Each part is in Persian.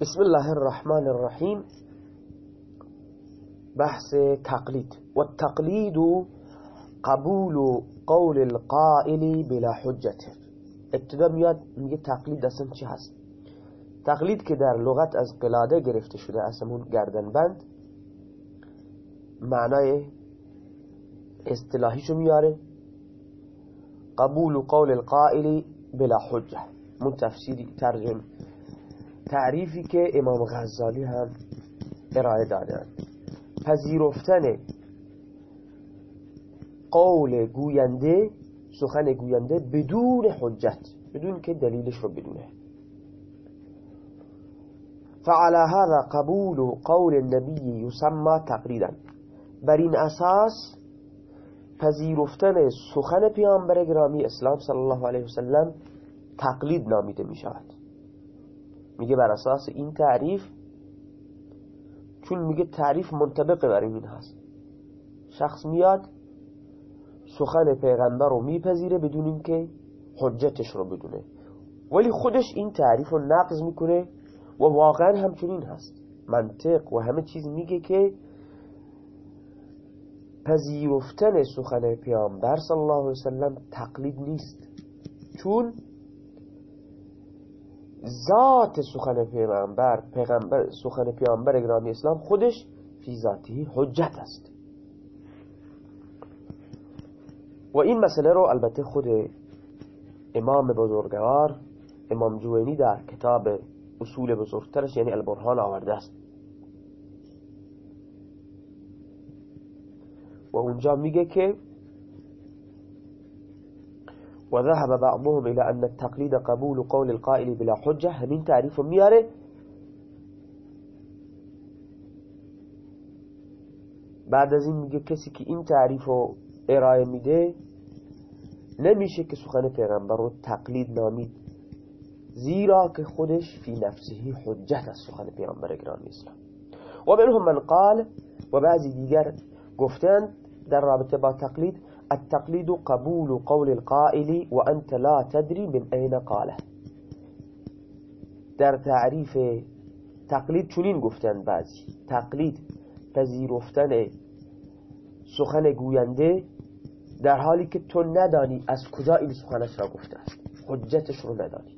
بسم الله الرحمن الرحیم بحث تقلید و التقلید قبول قول القائل بلا حجته ابتدا میاد میگه تقلید اصلا چی هست تقلید که در لغت از قلاده گرفته شده اصلا گردن بند معنای اصطلاحیشو میاره قبول قول القائل بلا حجه من تفسیری ترجم تعریفی که امام غزالی هم ارائه دادن. پذیرفتن قول گوینده سخن گوینده بدون حجت بدون که دلیلش رو بدونه. فعلى هذا قبول قول النبي يسمى تقریدا بر این اساس پذیرفتن سخن پیامبر گرامی اسلام صلی الله علیه وسلم تقلید نامیده می شود میگه بر اساس این تعریف چون میگه تعریف منطبق بر این هست. شخص میاد سخن پیغمبر رو میپذیره بدون اینکه حجتش رو بدونه. ولی خودش این تعریف رو نقض می‌کنه و واقعا همچنین هست. منطق و همه چیز میگه که پذیرفتن سخن پیامبر صلی الله علیه وسلم تقلید نیست. چون ذات سخن پیامبر پیغمبر سخن پیامبر گرامی اسلام خودش فی ذاتی حجت است. و این مسئله رو البته خود امام بزرگوار امام جوینی در کتاب اصول بزرگترش یعنی البرهان آورده است. و اونجا میگه که وذهب بعضهم إلى أن التقليد قبول قول القائل بلا حجة. همین تعریف میاره بعد از این میگه کسی که این تعریف رو ارائه میده نمیشه که سخن پیغمبر رو تقلید نامید زیرا که خودش فی نفسه حجت از سخن پیغمبر گرامی اسلام و منهم من قال و بعضی دیگر گفتن در رابطه با تقلید التقليد قبول قول القائل وأنت لا تدري من أين قاله. در تعریف تقلید چنین گفتن بعضی. تقلید پذیرفتن سخن گوینده در حالی که تو ندانی از کجا این سخنش را گفته است. حجتش رو ندانی.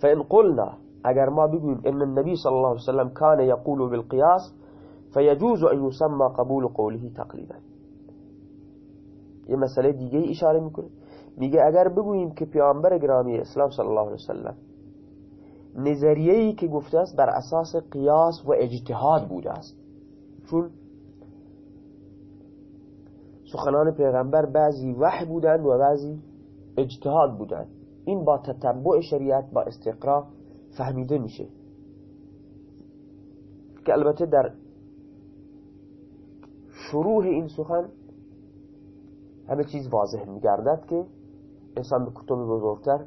فإن قلنا اگر ما بگویم إن النبي صلى الله عليه وسلم كان يقول بالقياس فيجوز أن يسمى قبول قوله تقليدا. یه مسئله دیگه اشاره می‌کنه. میگه اگر بگوییم که پیامبر گرامی اسلام صلی الله علیه وسلم نظریه‌ای که گفته است بر اساس قیاس و اجتهاد بوده است. چون سخنان پیغمبر بعضی وحی بودند و بعضی اجتهاد بودند. این با تتبع شریعت با استقرا فهمیده میشه. که البته در شروع این سخن همه چیز واضح میگردد که انسان به کتب بزرگتر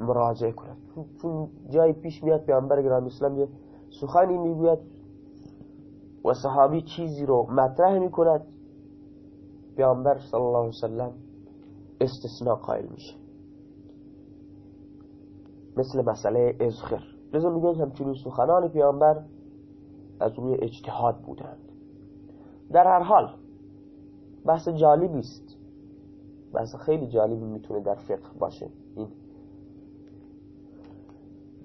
مراجعه کند. چون جای پیش میاد پیامبر گرامی اسلام یه سخنی می‌گوید و صحابی چیزی رو مطرح می‌کند پیامبر صلی الله علیه وسلم استثناء قائل میشه. مثل مسئله ازخر لذا میگن همچنین سخنان پیامبر از روی اجتهاد بودند. در هر حال بحث جالبی است. بحث خیلی جالبی می‌تونه در فقه باشه. این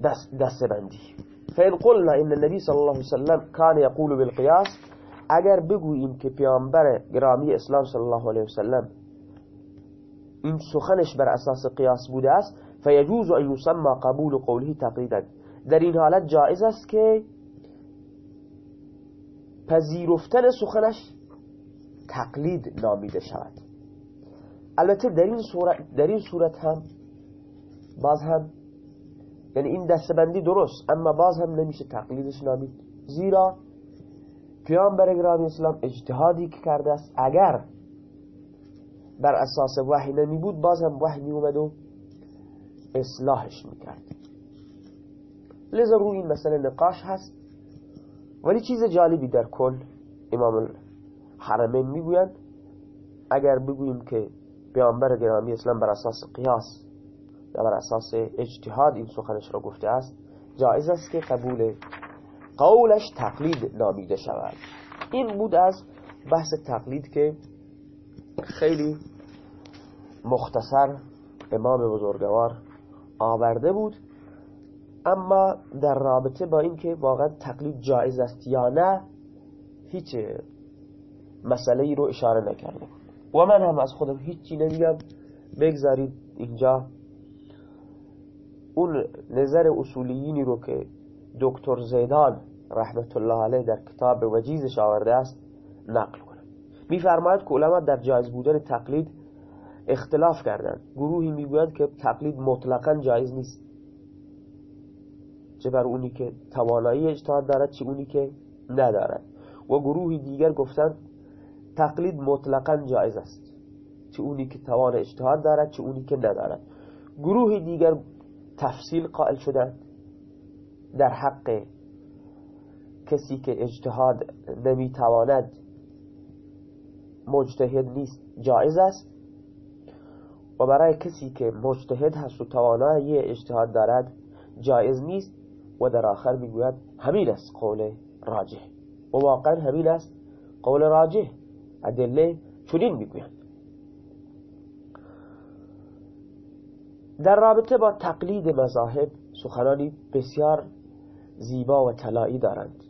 دست, دست بندی فإن قلنا ان النبي صلی الله علیه وسلم كان يقول بالقياس اگر بگوییم که پیامبر گرامی اسلام صلی الله علیه وسلم این سخنش بر اساس قیاس بوده است فیجوز ان یسمى قبول قوله تقلیدا در این حالت جائز است که پذیرفتن سخنش تقلید نامیده شود. البته در این صورت, در این صورت هم باز هم یعنی این دستبندی درست اما باز هم نمیشه تقلیدش نامید. زیرا پیامبر گرامی اسلام اجتهادی که کرده است اگر بر اساس وحی نمی بود باز هم وحی می اومد و اصلاحش می‌کرد. لذا روی این مسئله نقاش هست. ولی چیز جالبی در کل امام حرمین می‌گویند اگر بگوییم که پیامبر گرامی اسلام بر اساس قیاس یا بر اساس اجتهاد این سخنش را گفته است جایز است که قبول قولش تقلید نامیده شود. این بود از بحث تقلید که خیلی مختصر امام بزرگوار آورده بود اما در رابطه با اینکه واقعا تقلید جایز است یا نه هیچ مسئله ای رو اشاره نکرده. و من هم از خودم هیچی نمیگم. بگذارید اینجا. اون نظر اصولیینی رو که دکتر زیدان رحمت الله علیه در کتاب وجیزش آورده است نقل کنم. میفرماید که علما در جایز بودن تقلید اختلاف کردند. گروهی می‌گویند که تقلید مطلقا جایز نیست. چه بر اونی که توانایی اجتهاد دارد چه اونی که ندارد. و گروهی دیگر گفتند تقلید مطلقا جایز است. چه اونی که توان اجتهاد دارد چه اونی که ندارد. گروهی دیگر تفصیل قائل شدند. در حق کسی که اجتهاد نمی‌تواند مجتهد نیست جایز است. و برای کسی که مجتهد هست و توانایی اجتهاد دارد جایز نیست. و در آخر می‌گوید همین است قول راجه و واقعا همین است قول راجه ادله چنین می‌گویند. در رابطه با تقلید مذاهب سخنانی بسیار زیبا و طلایی دارند.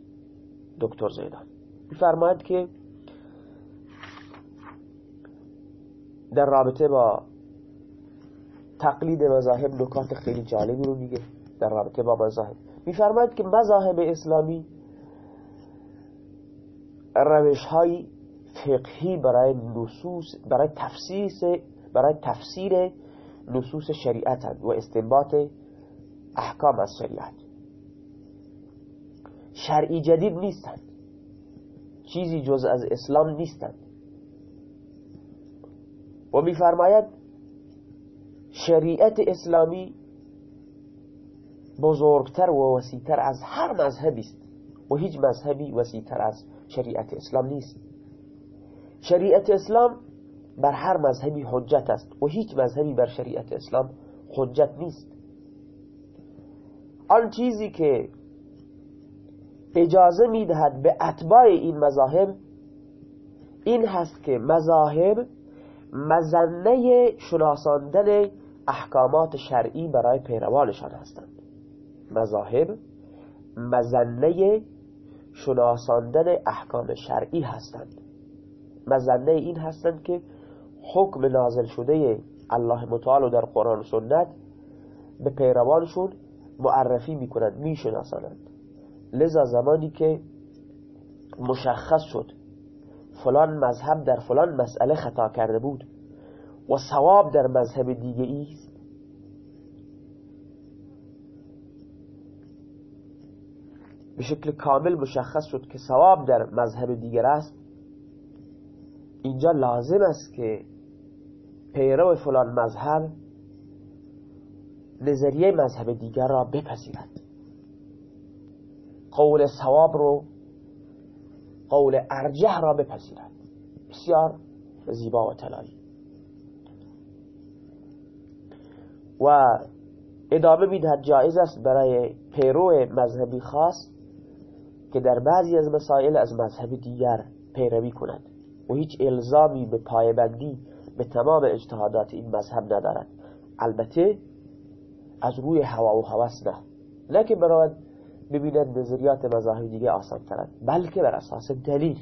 دکتر زیدان میفرماید که در رابطه با تقلید مذاهب نکات خیلی جالبی رو میگه. در رابطه با مذاهب میفرماید که مذاهب اسلامی روش های فقهی برای نصوص برای تفسیر برای تفسیر نصوص شریعت و استنباط احکام از شریعت. شرعی جدید نیستند چیزی جز از اسلام نیستند و میفرماید شریعت اسلامی بزرگتر و وسیعتر از هر مذهبی است. و هیچ مذهبی وسیعتر از شریعت اسلام نیست. شریعت اسلام بر هر مذهبی حجت است و هیچ مذهبی بر شریعت اسلام حجت نیست. آن چیزی که اجازه می‌دهد به اتباع این مذاهب این هست که مذاهب مزنه شناساندن احکامات شرعی برای پیروانشان هستند. مذاهب مزنه شناساندن احکام شرعی هستند. مزنه این هستند که حکم نازل شده الله متعال در قرآن و سنت به پیروانشون معرفی می‌کنند میشناسانند لذا زمانی که مشخص شد فلان مذهب در فلان مسئله خطا کرده بود و ثواب در مذهب دیگه است به شکل کامل مشخص شد که ثواب در مذهب دیگر است اینجا لازم است که پیرو فلان مذهب نظریه مذهب دیگر را بپذیرد. قول ثواب رو قول ارجح را بپذیرد. بسیار زیبا و طلایی. و ادامه می‌دهد جایز است برای پیرو مذهبی خاص که در بعضی از مسائل از مذهب دیگر پیروی کند. و هیچ الزامی به پایبندی به تمام اجتهادات این مذهب ندارد. البته از روی هوا و هوس نه. نه که برای ببیند نظریات مذاهب دیگه آسان ترد بلکه بر اساس دلیل.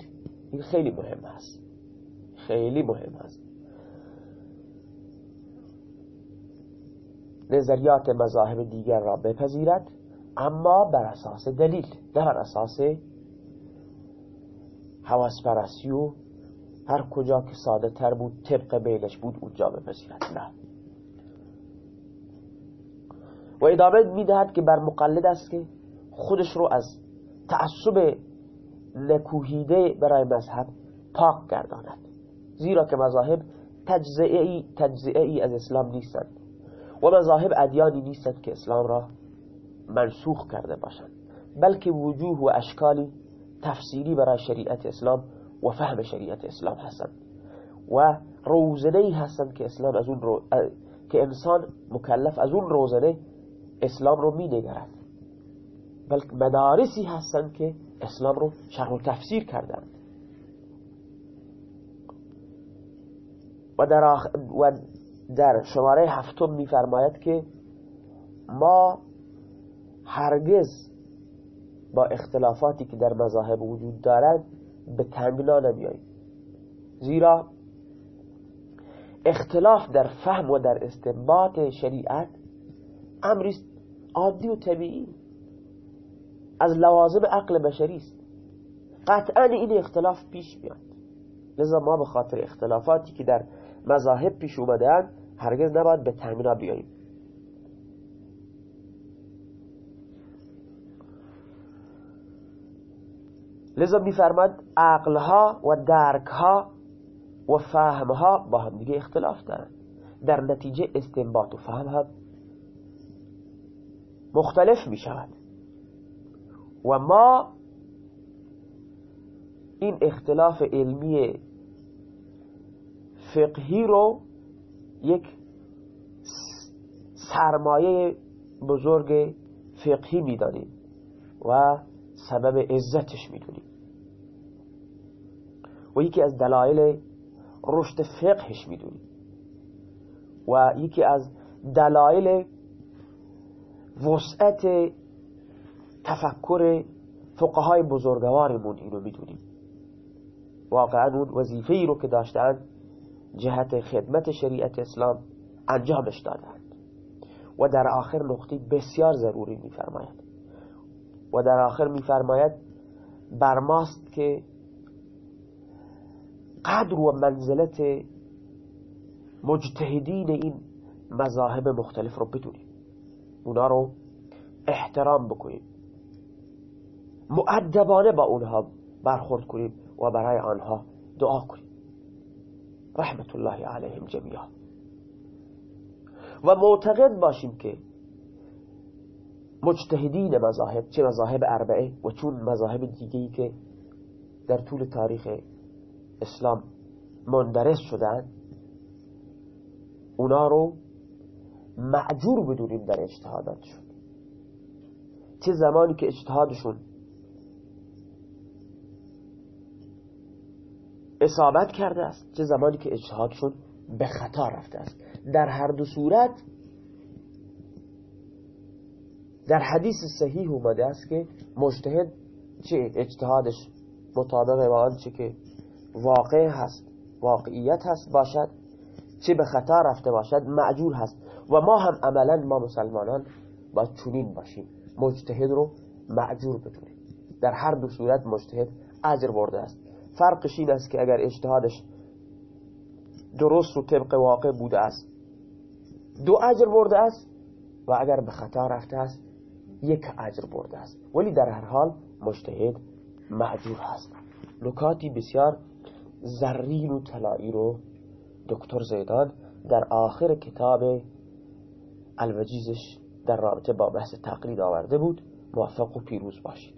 این خیلی مهم است. خیلی مهم است. نظریات مذاهب دیگر را بپذیرد اما بر اساس دلیل نه بر اساس حواس پرستی و هر کجا که ساده تر بود طبق بیلش بود اونجا بپذیرد نه. و ادامه می‌دهد که بر مقلد است که خودش رو از تعصب نکوهیده برای مذهب پاک گرداند. زیرا که مذاهب تجزئه ای از اسلام نیستند. و مذاهب ادیانی نیستند که اسلام را منسوخ کرده باشند. بلکه وجوه و اشکالی تفسیری برای شریعت اسلام و فهم شریعت اسلام هستند. و روزنه هستند که اسلام از اون که انسان مکلف از اون روزنه اسلام رو می نگرد بلکه مدارسی هستند که اسلام رو شرح و تفسیر کردن و در, آخ... و در شماره هفتم میفرماید که ما هرگز با اختلافاتی که در مذاهب وجود دارد به تنگنا نمیاییم. زیرا اختلاف در فهم و در استنباط شریعت امری عادی و طبیعی از لوازم عقل بشری است. قطعا این اختلاف پیش میاد. لذا ما به خاطر اختلافاتی که در مذاهب پیش اومدن هرگز نباید به تنگنا بیاییم. لذا میفرماد عقلها و درکها و فهمها با هم دیگه اختلاف دارن. در نتیجه استنباط و فهم هم مختلف می شود و ما این اختلاف علمی فقهی رو یک سرمایه بزرگ فقهی می‌دانیم و سبب عزتش می‌دونیم. و یکی از دلایل رشد فقهش می‌دونیم و یکی از دلایل وسعت تفکر فقهای بزرگوارمون اینو می‌دونیم. واقعا اون وظیفه ای رو که داشتن جهت خدمت شریعت اسلام انجامش دادند و در آخر نقطه بسیار ضروری میفرماید. و در آخر میفرماید بر ماست که قدر و منزلت مجتهدین این مذاهب مختلف رو بدونیم. اونا رو احترام بکنیم. معدبانه با اونها برخورد کنیم و برای آنها دعا کنیم. رحمت الله علیهم جمیعا و معتقد باشیم که مجتهدین مذاهب چه مذاهب اربعه و چون مذاهب دیگهی که در طول تاریخ اسلام مندرس شدن اونا رو معجور بدونیم در اجتهاداتشون چه زمانی که اجتهادشون اصابت کرده است چه زمانی که اجتهادشون به خطا رفته است. در هر دو صورت در حدیث صحیح اومده است که مجتهد چه اجتهادش مطابق با آنچه که واقع هست واقعیت هست باشد. چه به خطا رفته باشد معجور هست. و ما هم عملا ما مسلمانان با چنین باشیم. مجتهد رو معجور بدونیم در هر دو صورت مجتهد اجر برده است. فرقش این است که اگر اجتهادش درست و طبق واقع بوده است دو اجر برده است و اگر به خطا رفته است یک اجر برده است. ولی در هر حال مجتهد معجور هست. نکاتی بسیار زرین و طلایی رو دکتر زیدان در آخر کتاب الوجیزش در رابطه با بحث تقلید آورده بود. موفق و پیروز باشید.